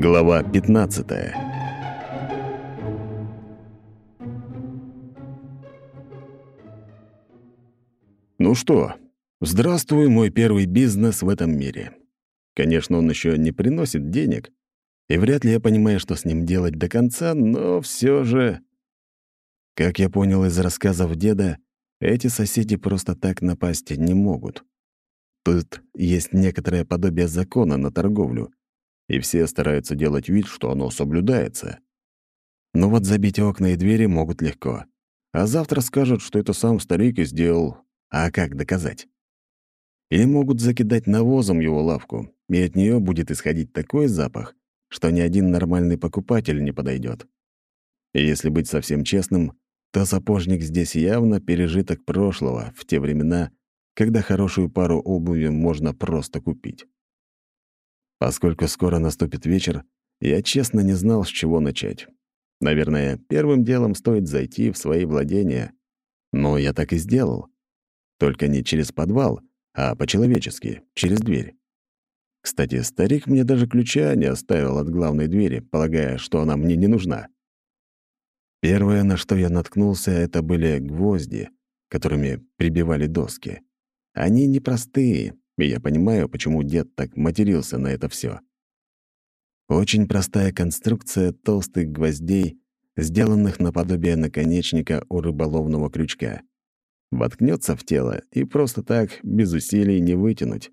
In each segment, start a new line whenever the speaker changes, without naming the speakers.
Глава 15 Ну что, здравствуй, мой первый бизнес в этом мире. Конечно, он еще не приносит денег, и вряд ли я понимаю, что с ним делать до конца, но все же... Как я понял из рассказов деда, эти соседи просто так напасть не могут. Тут есть некоторое подобие закона на торговлю, и все стараются делать вид, что оно соблюдается. Но вот забить окна и двери могут легко. А завтра скажут, что это сам старик и сделал. А как доказать? Или могут закидать навозом его лавку, и от нее будет исходить такой запах, что ни один нормальный покупатель не подойдет. И если быть совсем честным, то сапожник здесь явно пережиток прошлого, в те времена, когда хорошую пару обуви можно просто купить. Поскольку скоро наступит вечер, я честно не знал, с чего начать. Наверное, первым делом стоит зайти в свои владения. Но я так и сделал. Только не через подвал, а по-человечески, через дверь. Кстати, старик мне даже ключа не оставил от главной двери, полагая, что она мне не нужна. Первое, на что я наткнулся, это были гвозди, которыми прибивали доски. Они непростые, и я понимаю, почему дед так матерился на это все. Очень простая конструкция толстых гвоздей, сделанных наподобие наконечника у рыболовного крючка. Воткнется в тело и просто так, без усилий, не вытянуть.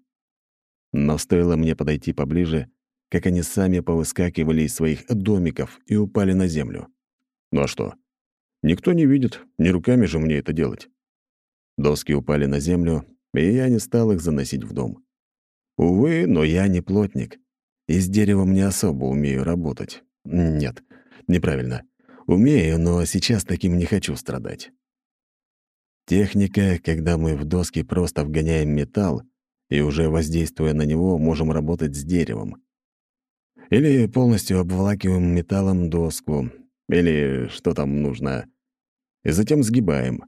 Но стоило мне подойти поближе, как они сами повыскакивали из своих домиков и упали на землю. Ну а что? Никто не видит, не руками же мне это делать. Доски упали на землю, и я не стал их заносить в дом. Увы, но я не плотник. И с деревом не особо умею работать. Нет, неправильно. Умею, но сейчас таким не хочу страдать. Техника, когда мы в доски просто вгоняем металл, и уже воздействуя на него, можем работать с деревом. Или полностью обволакиваем металлом доску, или что там нужно, и затем сгибаем.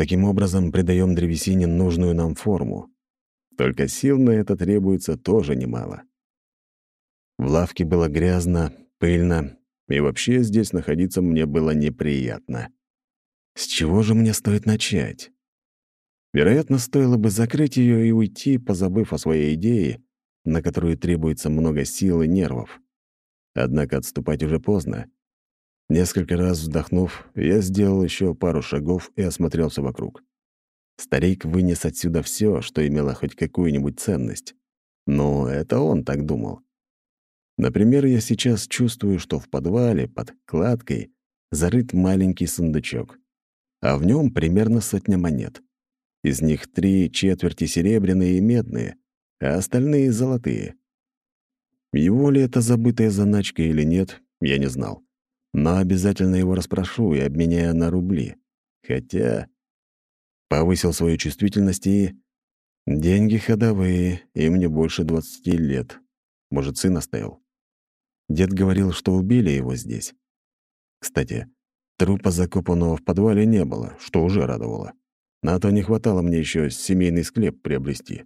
Таким образом, придаем древесине нужную нам форму. Только сил на это требуется тоже немало. В лавке было грязно, пыльно, и вообще здесь находиться мне было неприятно. С чего же мне стоит начать? Вероятно, стоило бы закрыть ее и уйти, позабыв о своей идее, на которую требуется много сил и нервов. Однако отступать уже поздно. Несколько раз вздохнув, я сделал еще пару шагов и осмотрелся вокруг. Старик вынес отсюда все, что имело хоть какую-нибудь ценность. Но это он так думал. Например, я сейчас чувствую, что в подвале под кладкой зарыт маленький сундучок, а в нем примерно сотня монет. Из них три четверти серебряные и медные, а остальные — золотые. Его ли это забытая заначка или нет, я не знал но обязательно его расспрошу и обменяю на рубли. Хотя повысил свою чувствительность и... Деньги ходовые, им не больше двадцати лет. Может, сын оставил. Дед говорил, что убили его здесь. Кстати, трупа закопанного в подвале не было, что уже радовало. На то не хватало мне еще семейный склеп приобрести.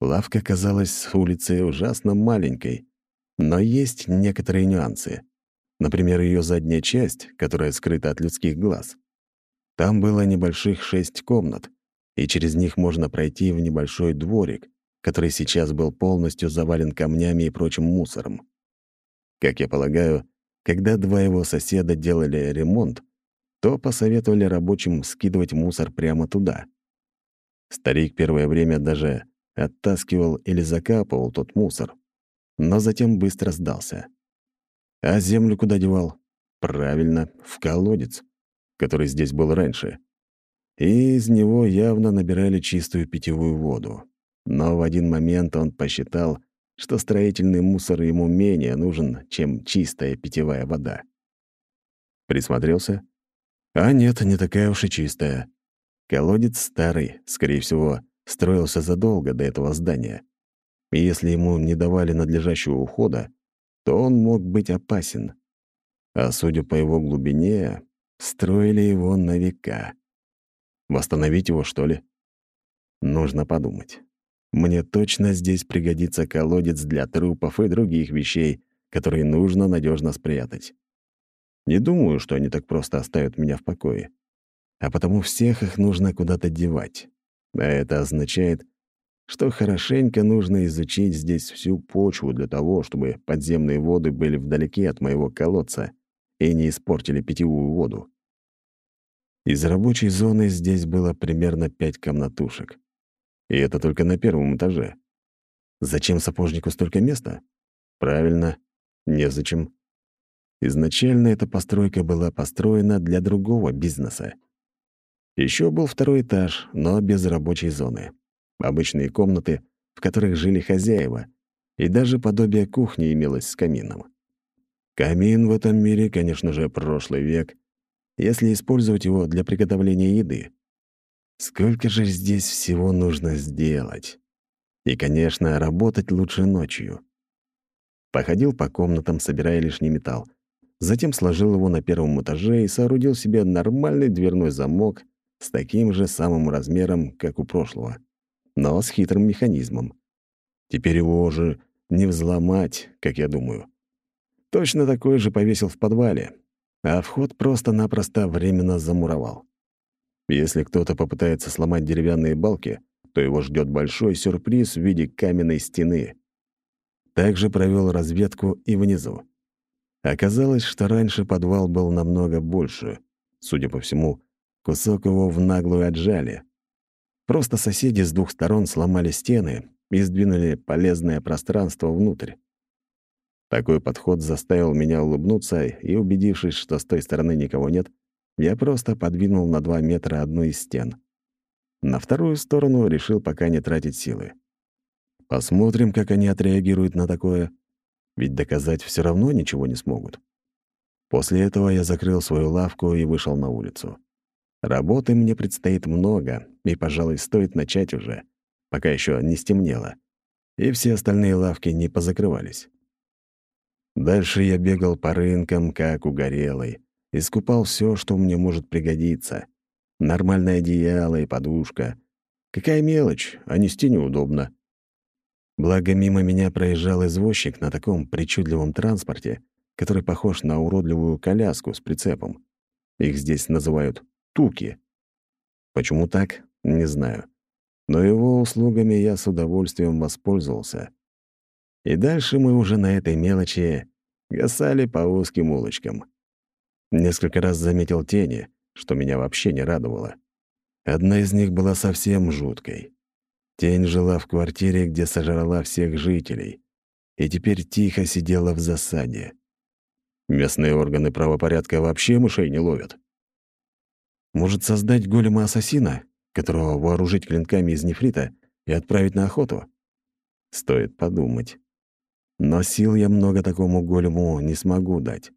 Лавка казалась с улицы ужасно маленькой, но есть некоторые нюансы. Например, ее задняя часть, которая скрыта от людских глаз. Там было небольших шесть комнат, и через них можно пройти в небольшой дворик, который сейчас был полностью завален камнями и прочим мусором. Как я полагаю, когда два его соседа делали ремонт, то посоветовали рабочим скидывать мусор прямо туда. Старик первое время даже оттаскивал или закапывал тот мусор, но затем быстро сдался. А землю куда девал? Правильно, в колодец, который здесь был раньше. И из него явно набирали чистую питьевую воду. Но в один момент он посчитал, что строительный мусор ему менее нужен, чем чистая питьевая вода. Присмотрелся? А нет, не такая уж и чистая. Колодец старый, скорее всего, строился задолго до этого здания. И если ему не давали надлежащего ухода, то он мог быть опасен. А судя по его глубине, строили его на века. Восстановить его, что ли? Нужно подумать. Мне точно здесь пригодится колодец для трупов и других вещей, которые нужно надежно спрятать. Не думаю, что они так просто оставят меня в покое. А потому всех их нужно куда-то девать. А это означает, что хорошенько нужно изучить здесь всю почву для того, чтобы подземные воды были вдалеке от моего колодца и не испортили питьевую воду. Из рабочей зоны здесь было примерно пять комнатушек. И это только на первом этаже. Зачем сапожнику столько места? Правильно, незачем. Изначально эта постройка была построена для другого бизнеса. Еще был второй этаж, но без рабочей зоны. Обычные комнаты, в которых жили хозяева, и даже подобие кухни имелось с камином. Камин в этом мире, конечно же, прошлый век, если использовать его для приготовления еды. Сколько же здесь всего нужно сделать? И, конечно, работать лучше ночью. Походил по комнатам, собирая лишний металл, Затем сложил его на первом этаже и соорудил себе нормальный дверной замок с таким же самым размером, как у прошлого, но с хитрым механизмом. Теперь его уже не взломать, как я думаю. Точно такой же повесил в подвале, а вход просто-напросто временно замуровал. Если кто-то попытается сломать деревянные балки, то его ждет большой сюрприз в виде каменной стены. Также провел разведку и внизу. Оказалось, что раньше подвал был намного больше. Судя по всему, кусок его в наглую отжали. Просто соседи с двух сторон сломали стены и сдвинули полезное пространство внутрь. Такой подход заставил меня улыбнуться, и, убедившись, что с той стороны никого нет, я просто подвинул на два метра одну из стен. На вторую сторону решил пока не тратить силы. Посмотрим, как они отреагируют на такое — ведь доказать все равно ничего не смогут. После этого я закрыл свою лавку и вышел на улицу. Работы мне предстоит много, и, пожалуй, стоит начать уже, пока еще не стемнело, и все остальные лавки не позакрывались. Дальше я бегал по рынкам, как угорелый, и скупал все, что мне может пригодиться. Нормальное одеяло и подушка. Какая мелочь, а нести неудобно. Благо, мимо меня проезжал извозчик на таком причудливом транспорте, который похож на уродливую коляску с прицепом. Их здесь называют «туки». Почему так, не знаю. Но его услугами я с удовольствием воспользовался. И дальше мы уже на этой мелочи гасали по узким улочкам. Несколько раз заметил тени, что меня вообще не радовало. Одна из них была совсем жуткой. Тень жила в квартире, где сожрала всех жителей, и теперь тихо сидела в засаде. Местные органы правопорядка вообще мышей не ловят. Может, создать голема-ассасина, которого вооружить клинками из нефрита и отправить на охоту? Стоит подумать. Но сил я много такому голему не смогу дать.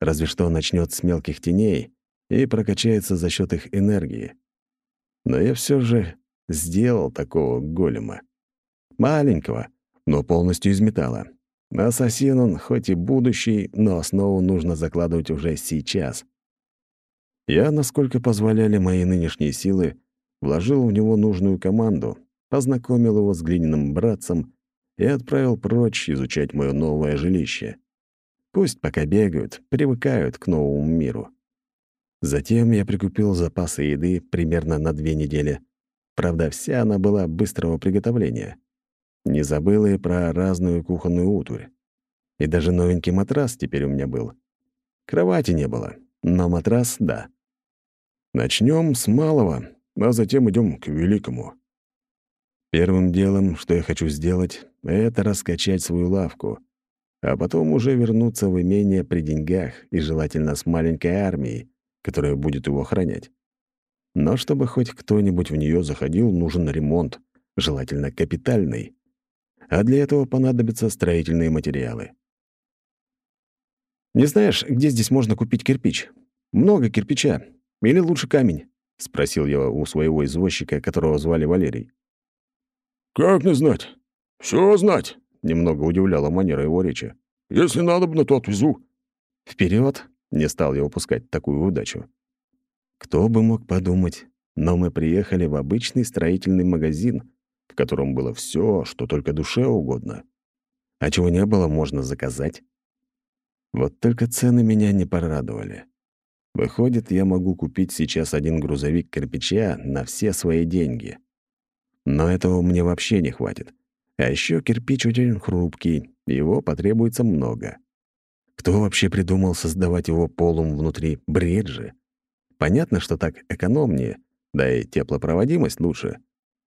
Разве что начнет с мелких теней и прокачается за счет их энергии. Но я все же сделал такого голема. Маленького, но полностью из металла. Ассасин он хоть и будущий, но основу нужно закладывать уже сейчас. Я, насколько позволяли мои нынешние силы, вложил в него нужную команду, познакомил его с глиняным братцем и отправил прочь изучать мое новое жилище. Пусть пока бегают, привыкают к новому миру. Затем я прикупил запасы еды примерно на две недели, Правда, вся она была быстрого приготовления. Не забыл и про разную кухонную утварь. И даже новенький матрас теперь у меня был. Кровати не было, но матрас — да. Начнем с малого, а затем идем к великому. Первым делом, что я хочу сделать, это раскачать свою лавку, а потом уже вернуться в имение при деньгах и желательно с маленькой армией, которая будет его охранять. Но чтобы хоть кто-нибудь в нее заходил, нужен ремонт, желательно капитальный. А для этого понадобятся строительные материалы. «Не знаешь, где здесь можно купить кирпич? Много кирпича. Или лучше камень?» — спросил я у своего извозчика, которого звали Валерий.
«Как не знать? Все знать!» — немного удивляла манера его речи. «Если надо, то отвезу».
Вперед! не стал я упускать такую удачу. Кто бы мог подумать, но мы приехали в обычный строительный магазин, в котором было все, что только душе угодно. А чего не было, можно заказать. Вот только цены меня не порадовали. Выходит, я могу купить сейчас один грузовик кирпича на все свои деньги. Но этого мне вообще не хватит. А еще кирпич очень хрупкий, его потребуется много. Кто вообще придумал создавать его полум внутри? Бред же. Понятно, что так экономнее, да и теплопроводимость лучше.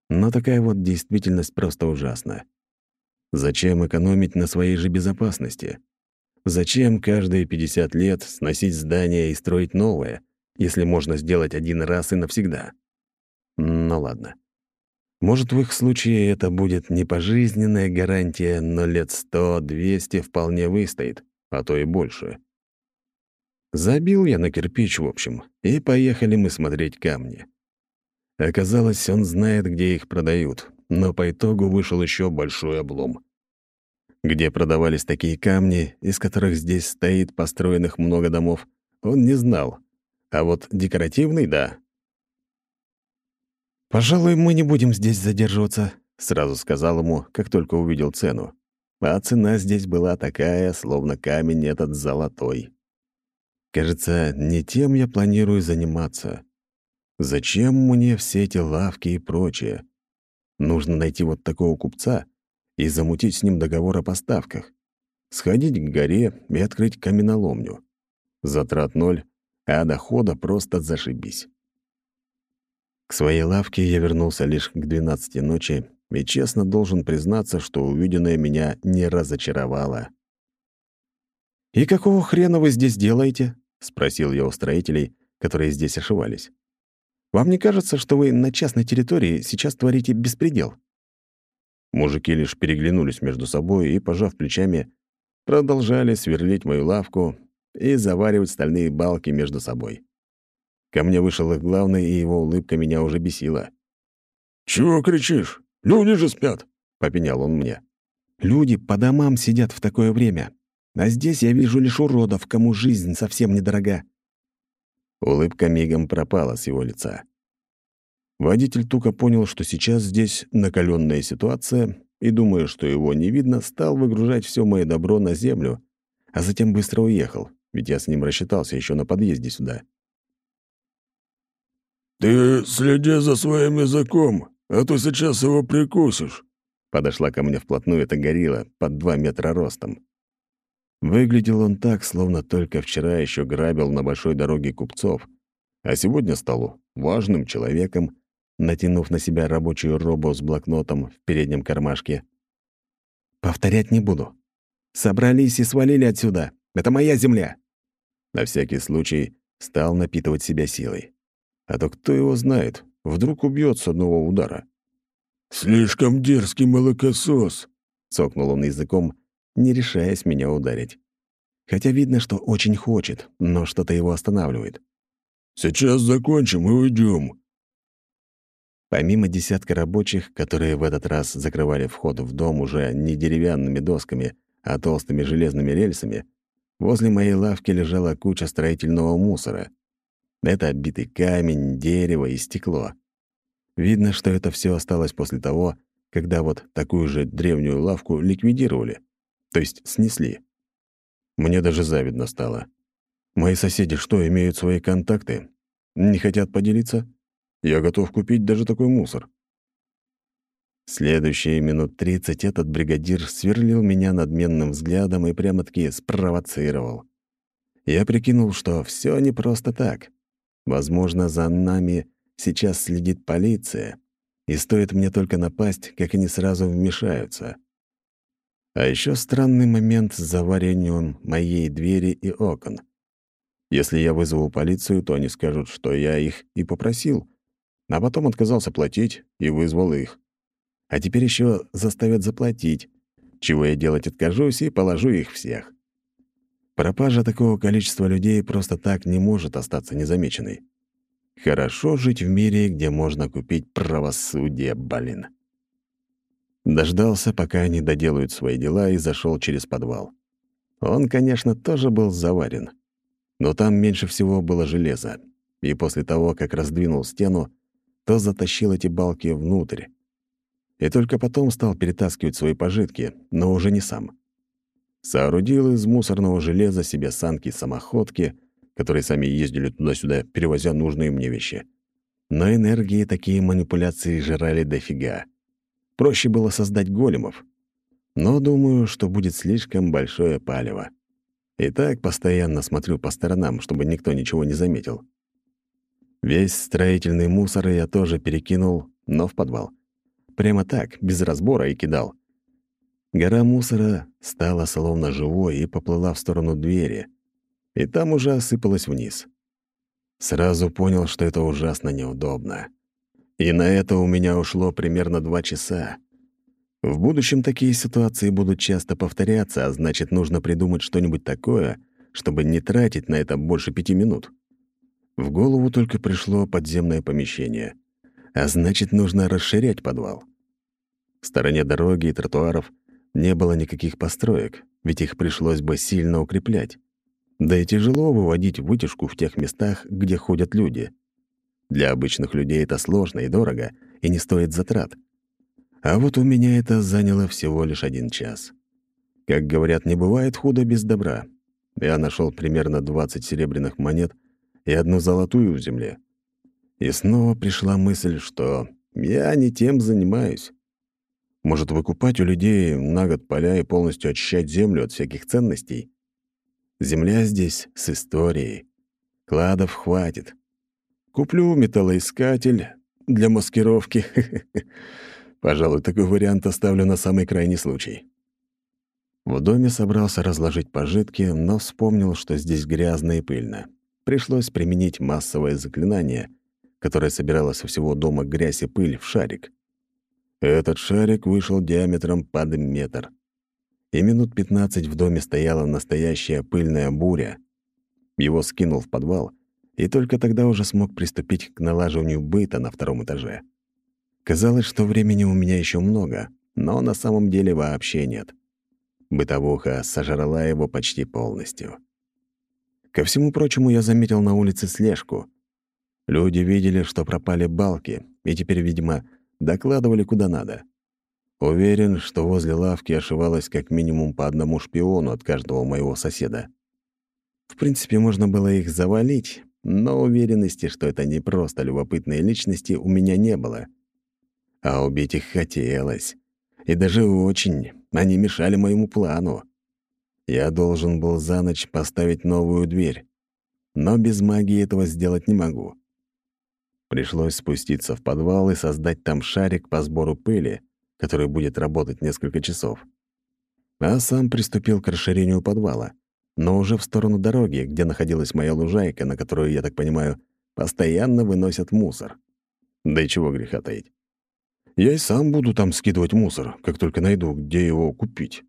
Но такая вот действительность просто ужасна. Зачем экономить на своей же безопасности? Зачем каждые 50 лет сносить здание и строить новое, если можно сделать один раз и навсегда? Ну ладно. Может, в их случае это будет не пожизненная гарантия, но лет 100-200 вполне выстоит, а то и больше. Забил я на кирпич, в общем, и поехали мы смотреть камни. Оказалось, он знает, где их продают, но по итогу вышел еще большой облом. Где продавались такие камни, из которых здесь стоит построенных много домов, он не знал. А вот декоративный — да. «Пожалуй, мы не будем здесь задерживаться», — сразу сказал ему, как только увидел цену. А цена здесь была такая, словно камень этот золотой. Кажется, не тем я планирую заниматься. Зачем мне все эти лавки и прочее? Нужно найти вот такого купца, и замутить с ним договор о поставках, сходить к горе и открыть каменоломню. Затрат ноль, а дохода просто зашибись. К своей лавке я вернулся лишь к 12 ночи и честно должен признаться, что увиденное меня не разочаровало. «И какого хрена вы здесь делаете?» — спросил я у строителей, которые здесь ошивались. «Вам не кажется, что вы на частной территории сейчас творите беспредел?» Мужики лишь переглянулись между собой и, пожав плечами, продолжали сверлить мою лавку и заваривать стальные балки между собой. Ко мне вышел их главный, и его улыбка меня уже бесила.
«Чего кричишь? Люди же спят!» — попенял он мне.
«Люди по домам сидят в такое время, а здесь я вижу лишь уродов, кому жизнь совсем недорога». Улыбка мигом пропала с его лица. Водитель Тука понял, что сейчас здесь накаленная ситуация, и, думая, что его не видно, стал выгружать все мое добро на землю, а затем быстро уехал, ведь я с ним рассчитался еще на подъезде сюда.
«Ты следи за своим языком, а то сейчас его прикусишь», подошла ко мне вплотную эта горилла под два метра ростом.
Выглядел он так, словно только вчера еще грабил на большой дороге купцов, а сегодня стал важным человеком, натянув на себя рабочую робу с блокнотом в переднем кармашке. «Повторять не буду. Собрались и свалили отсюда. Это моя земля!» На всякий случай стал напитывать себя силой. А то кто его знает, вдруг убьет с одного удара.
«Слишком дерзкий молокосос!» — цокнул он языком, не решаясь меня ударить.
Хотя видно, что очень хочет, но что-то его останавливает.
«Сейчас закончим и уйдем.
Помимо десятка рабочих, которые в этот раз закрывали вход в дом уже не деревянными досками, а толстыми железными рельсами, возле моей лавки лежала куча строительного мусора. Это оббитый камень, дерево и стекло. Видно, что это все осталось после того, когда вот такую же древнюю лавку ликвидировали, то есть снесли. Мне даже завидно стало. Мои соседи что, имеют свои контакты? Не хотят поделиться? Я готов купить даже такой мусор. Следующие минут тридцать этот бригадир сверлил меня надменным взглядом и прямо-таки спровоцировал. Я прикинул, что все не просто так. Возможно, за нами сейчас следит полиция, и стоит мне только напасть, как они сразу вмешаются. А еще странный момент с заварением моей двери и окон. Если я вызову полицию, то они скажут, что я их и попросил, а потом отказался платить и вызвал их. А теперь еще заставят заплатить, чего я делать откажусь и положу их всех. Пропажа такого количества людей просто так не может остаться незамеченной. Хорошо жить в мире, где можно купить правосудие, блин. Дождался, пока они доделают свои дела, и зашел через подвал. Он, конечно, тоже был заварен. Но там меньше всего было железа. И после того, как раздвинул стену, то затащил эти балки внутрь. и только потом стал перетаскивать свои пожитки, но уже не сам. Соорудил из мусорного железа себе санки-самоходки, которые сами ездили туда-сюда, перевозя нужные мне вещи. Но энергии такие манипуляции жрали дофига. Проще было создать големов. Но думаю, что будет слишком большое палево. И так постоянно смотрю по сторонам, чтобы никто ничего не заметил. Весь строительный мусор я тоже перекинул, но в подвал. Прямо так, без разбора и кидал. Гора мусора стала словно живой и поплыла в сторону двери. И там уже осыпалась вниз. Сразу понял, что это ужасно неудобно. И на это у меня ушло примерно два часа. В будущем такие ситуации будут часто повторяться, а значит, нужно придумать что-нибудь такое, чтобы не тратить на это больше пяти минут. В голову только пришло подземное помещение. А значит, нужно расширять подвал. В стороне дороги и тротуаров не было никаких построек, ведь их пришлось бы сильно укреплять. Да и тяжело выводить вытяжку в тех местах, где ходят люди. Для обычных людей это сложно и дорого, и не стоит затрат. А вот у меня это заняло всего лишь один час. Как говорят, не бывает худо без добра. Я нашел примерно 20 серебряных монет и одну золотую в земле. И снова пришла мысль, что я не тем занимаюсь. Может, выкупать у людей на год поля и полностью очищать землю от всяких ценностей? Земля здесь с историей. Кладов хватит. Куплю металлоискатель для маскировки. Пожалуй, такой вариант оставлю на самый крайний случай. В доме собрался разложить пожитки, но вспомнил, что здесь грязно и пыльно. Пришлось применить массовое заклинание, которое собирало со всего дома грязь и пыль в шарик. Этот шарик вышел диаметром под метр. И минут пятнадцать в доме стояла настоящая пыльная буря. Его скинул в подвал, и только тогда уже смог приступить к налаживанию быта на втором этаже. Казалось, что времени у меня еще много, но на самом деле вообще нет. Бытовуха сожрала его почти полностью. Ко всему прочему, я заметил на улице слежку. Люди видели, что пропали балки, и теперь, видимо, докладывали куда надо. Уверен, что возле лавки ошивалось как минимум по одному шпиону от каждого моего соседа. В принципе, можно было их завалить, но уверенности, что это не просто любопытные личности, у меня не было — а убить их хотелось. И даже очень. Они мешали моему плану. Я должен был за ночь поставить новую дверь. Но без магии этого сделать не могу. Пришлось спуститься в подвал и создать там шарик по сбору пыли, который будет работать несколько часов. А сам приступил к расширению подвала, но уже в сторону дороги, где находилась моя лужайка, на которую, я так понимаю, постоянно выносят мусор. Да и чего греха таить. Я и сам буду там скидывать мусор, как только найду, где его купить.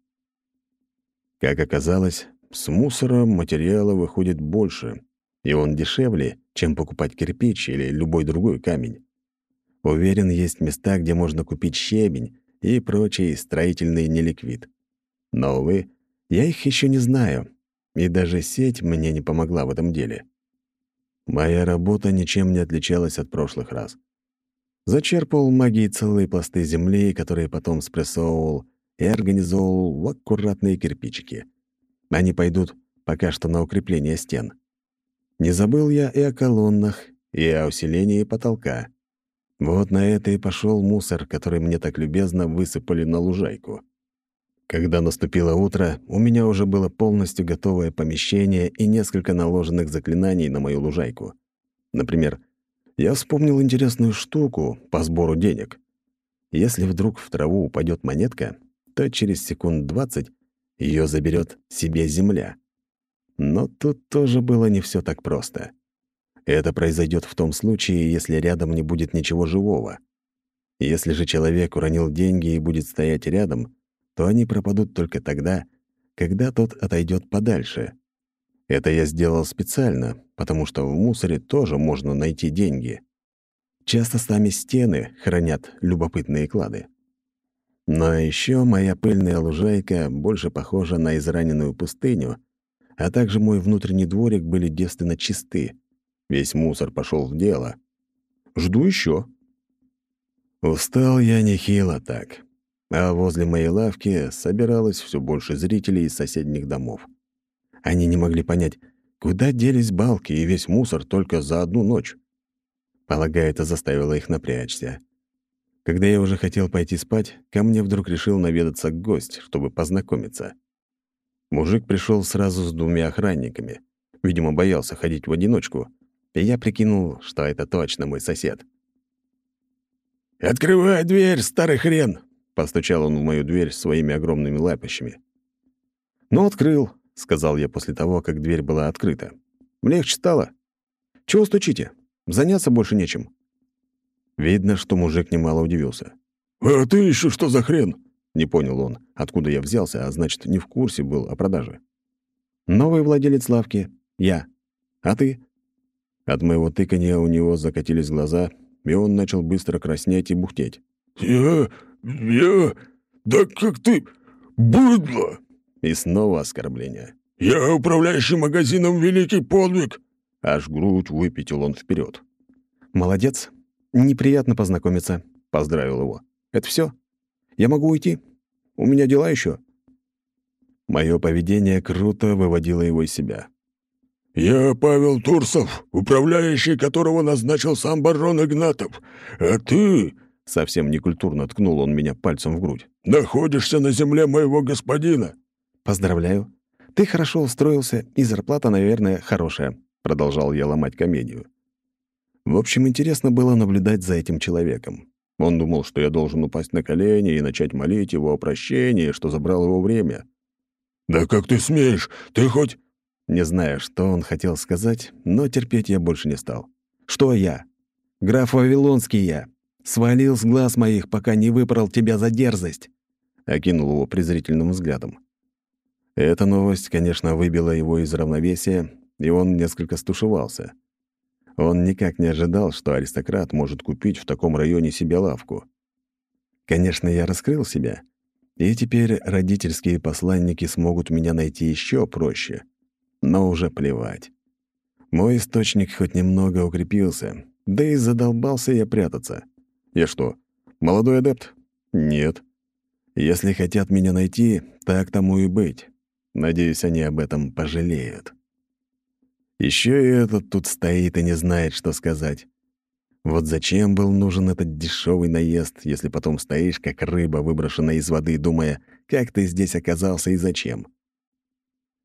Как оказалось, с мусора материала выходит больше, и он дешевле, чем покупать кирпич или любой другой камень. Уверен, есть места, где можно купить щебень и прочий строительный неликвид. Но, увы, я их еще не знаю, и даже сеть мне не помогла в этом деле. Моя работа ничем не отличалась от прошлых раз. Зачерпывал магией целые пласты земли, которые потом спрессовывал и организовывал аккуратные кирпичики. Они пойдут пока что на укрепление стен. Не забыл я и о колоннах, и о усилении потолка. Вот на это и пошел мусор, который мне так любезно высыпали на лужайку. Когда наступило утро, у меня уже было полностью готовое помещение и несколько наложенных заклинаний на мою лужайку. Например, я вспомнил интересную штуку по сбору денег. Если вдруг в траву упадет монетка, то через секунд двадцать ее заберет себе земля. Но тут тоже было не все так просто. Это произойдет в том случае, если рядом не будет ничего живого. Если же человек уронил деньги и будет стоять рядом, то они пропадут только тогда, когда тот отойдет подальше. Это я сделал специально, потому что в мусоре тоже можно найти деньги. Часто сами стены хранят любопытные клады. Но еще моя пыльная лужайка больше похожа на израненную пустыню, а также мой внутренний дворик были девственно чисты. Весь мусор пошел в дело. Жду еще. Устал я нехило так. А возле моей лавки собиралось все больше зрителей из соседних домов. Они не могли понять, куда делись балки и весь мусор только за одну ночь. Полагаю, это заставило их напрячься. Когда я уже хотел пойти спать, ко мне вдруг решил наведаться гость, чтобы познакомиться. Мужик пришел сразу с двумя охранниками. Видимо, боялся ходить в одиночку. И я прикинул, что это точно мой сосед.
«Открывай дверь, старый хрен!» — постучал он в мою дверь своими огромными лапищами.
«Ну, открыл», — сказал я после того, как дверь была открыта. «Легче стало. Чего стучите? Заняться больше нечем». Видно, что мужик немало удивился.
«А ты еще что за хрен?»
Не понял он, откуда я взялся, а значит, не в курсе был о продаже. «Новый владелец лавки. Я. А ты?» От моего тыкания у него закатились глаза, и он начал быстро краснеть и бухтеть.
«Я... я... да как ты... быдло!»
И снова оскорбление.
«Я управляющий магазином «Великий подвиг!»
Аж грудь выпятил он вперед. «Молодец. Неприятно познакомиться», — поздравил его. «Это все? Я могу уйти? У меня дела еще. Мое поведение круто выводило его из себя.
«Я Павел Турсов, управляющий которого назначил сам барон Игнатов. А ты...» — совсем некультурно ткнул он меня пальцем в грудь. «Находишься на земле моего господина».
«Поздравляю. Ты хорошо устроился, и зарплата, наверное, хорошая», — продолжал я ломать комедию. В общем, интересно было наблюдать за этим человеком. Он думал, что я должен упасть на колени и начать молить его о прощении, что забрал его время.
«Да как ты смеешь? Ты хоть...»
Не знаю, что он хотел сказать, но терпеть я больше не стал. «Что я? Граф Вавилонский я. Свалил с глаз моих, пока не выпорол тебя за дерзость!» Окинул его презрительным взглядом. Эта новость, конечно, выбила его из равновесия, и он несколько стушевался. Он никак не ожидал, что аристократ может купить в таком районе себе лавку. Конечно, я раскрыл себя, и теперь родительские посланники смогут меня найти еще проще. Но уже плевать. Мой источник хоть немного укрепился, да и задолбался я прятаться. Я что, молодой адепт? Нет. Если хотят меня найти, так тому и быть. Надеюсь, они об этом пожалеют. Еще и этот тут стоит и не знает, что сказать. Вот зачем был нужен этот дешевый наезд, если потом стоишь, как рыба, выброшенная из воды, думая, как ты здесь оказался и зачем?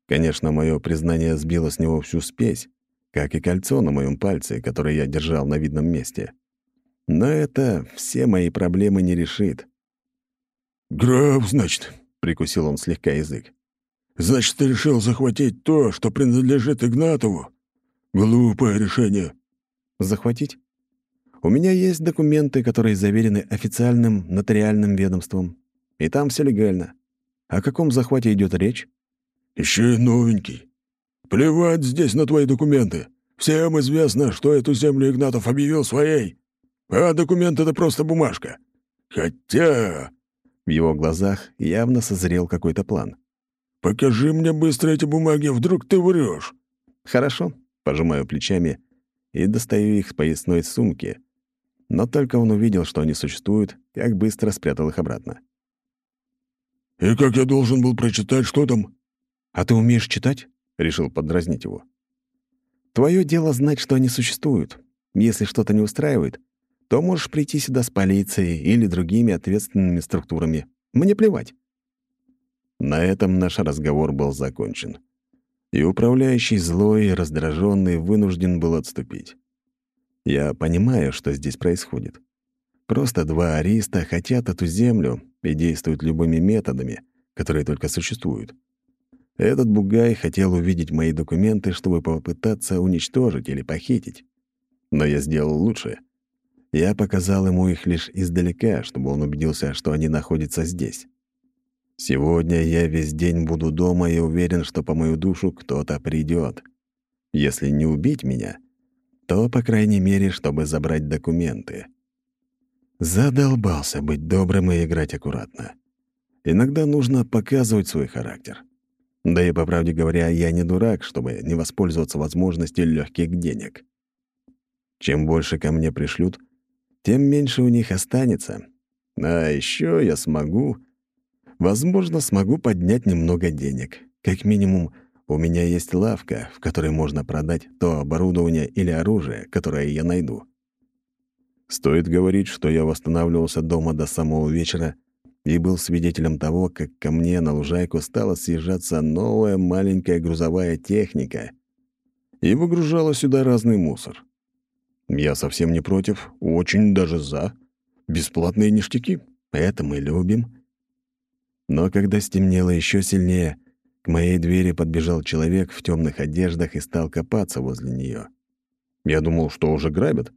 Конечно, мое признание сбило с него всю спесь, как и кольцо на моем пальце, которое я держал на видном месте. Но это все мои проблемы не решит.
«Граф, значит», — прикусил он слегка язык. Значит, ты решил захватить то, что принадлежит Игнатову? Глупое решение.
Захватить? У меня есть документы, которые заверены официальным нотариальным ведомством. И там все легально. О каком захвате идет речь?
Еще и новенький. Плевать здесь на твои документы. Всем известно, что эту землю Игнатов объявил своей. А документ — это просто бумажка. Хотя...»
В его глазах явно созрел какой-то план.
«Покажи мне быстро эти бумаги, вдруг ты врешь.
«Хорошо», — пожимаю плечами и достаю их с поясной сумки. Но только он увидел, что они существуют, как быстро спрятал их обратно.
«И как я должен был прочитать, что там?»
«А ты умеешь читать?» — решил подразнить его. «Твое дело знать, что они существуют. Если что-то не устраивает, то можешь прийти сюда с полицией или другими ответственными структурами. Мне плевать. На этом наш разговор был закончен. И управляющий злой и раздраженный вынужден был отступить. Я понимаю, что здесь происходит. Просто два ариста хотят эту землю и действуют любыми методами, которые только существуют. Этот бугай хотел увидеть мои документы, чтобы попытаться уничтожить или похитить. Но я сделал лучше. Я показал ему их лишь издалека, чтобы он убедился, что они находятся здесь. Сегодня я весь день буду дома и уверен, что по мою душу кто-то придет. Если не убить меня, то, по крайней мере, чтобы забрать документы. Задолбался быть добрым и играть аккуратно. Иногда нужно показывать свой характер. Да и, по правде говоря, я не дурак, чтобы не воспользоваться возможностью легких денег. Чем больше ко мне пришлют, тем меньше у них останется. А еще я смогу... Возможно, смогу поднять немного денег. Как минимум, у меня есть лавка, в которой можно продать то оборудование или оружие, которое я найду. Стоит говорить, что я восстанавливался дома до самого вечера и был свидетелем того, как ко мне на лужайку стала съезжаться новая маленькая грузовая техника и выгружала сюда разный мусор. Я совсем не против, очень даже за. Бесплатные ништяки — это мы любим. Но когда стемнело еще сильнее, к моей двери подбежал человек в темных одеждах и стал копаться возле нее. Я думал, что уже грабят,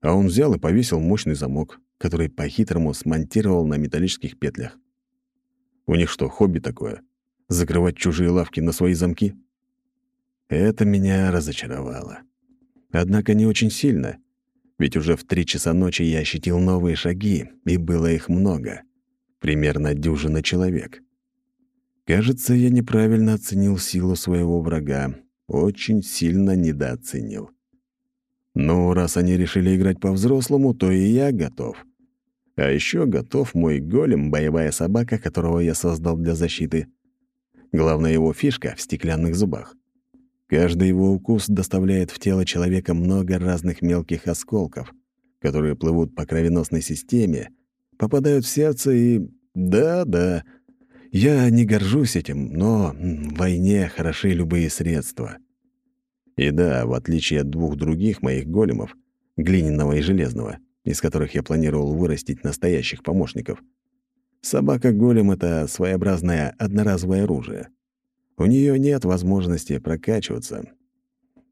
а он взял и повесил мощный замок, который по-хитрому смонтировал на металлических петлях. У них что, хобби такое? Закрывать чужие лавки на свои замки? Это меня разочаровало. Однако не очень сильно, ведь уже в три часа ночи я ощутил новые шаги, и было их много. Примерно дюжина человек. Кажется, я неправильно оценил силу своего врага. Очень сильно недооценил. Ну, раз они решили играть по-взрослому, то и я готов. А еще готов мой голем, боевая собака, которого я создал для защиты. Главная его фишка — в стеклянных зубах. Каждый его укус доставляет в тело человека много разных мелких осколков, которые плывут по кровеносной системе, попадают в сердце и... Да-да, я не горжусь этим, но в войне хороши любые средства. И да, в отличие от двух других моих големов, глиняного и железного, из которых я планировал вырастить настоящих помощников, собака-голем — это своеобразное одноразовое оружие. У нее нет возможности прокачиваться.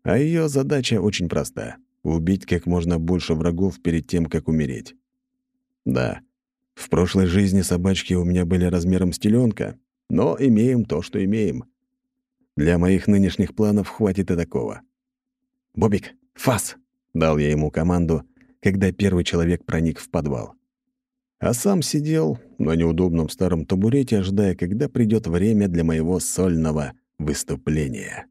А ее задача очень проста — убить как можно больше врагов перед тем, как умереть. Да, в прошлой жизни собачки у меня были размером с теленка, но имеем то, что имеем. Для моих нынешних планов хватит и такого. «Бобик, фас!» — дал я ему команду, когда первый человек проник в подвал. А сам сидел на неудобном старом табурете, ожидая, когда придет время для моего сольного выступления.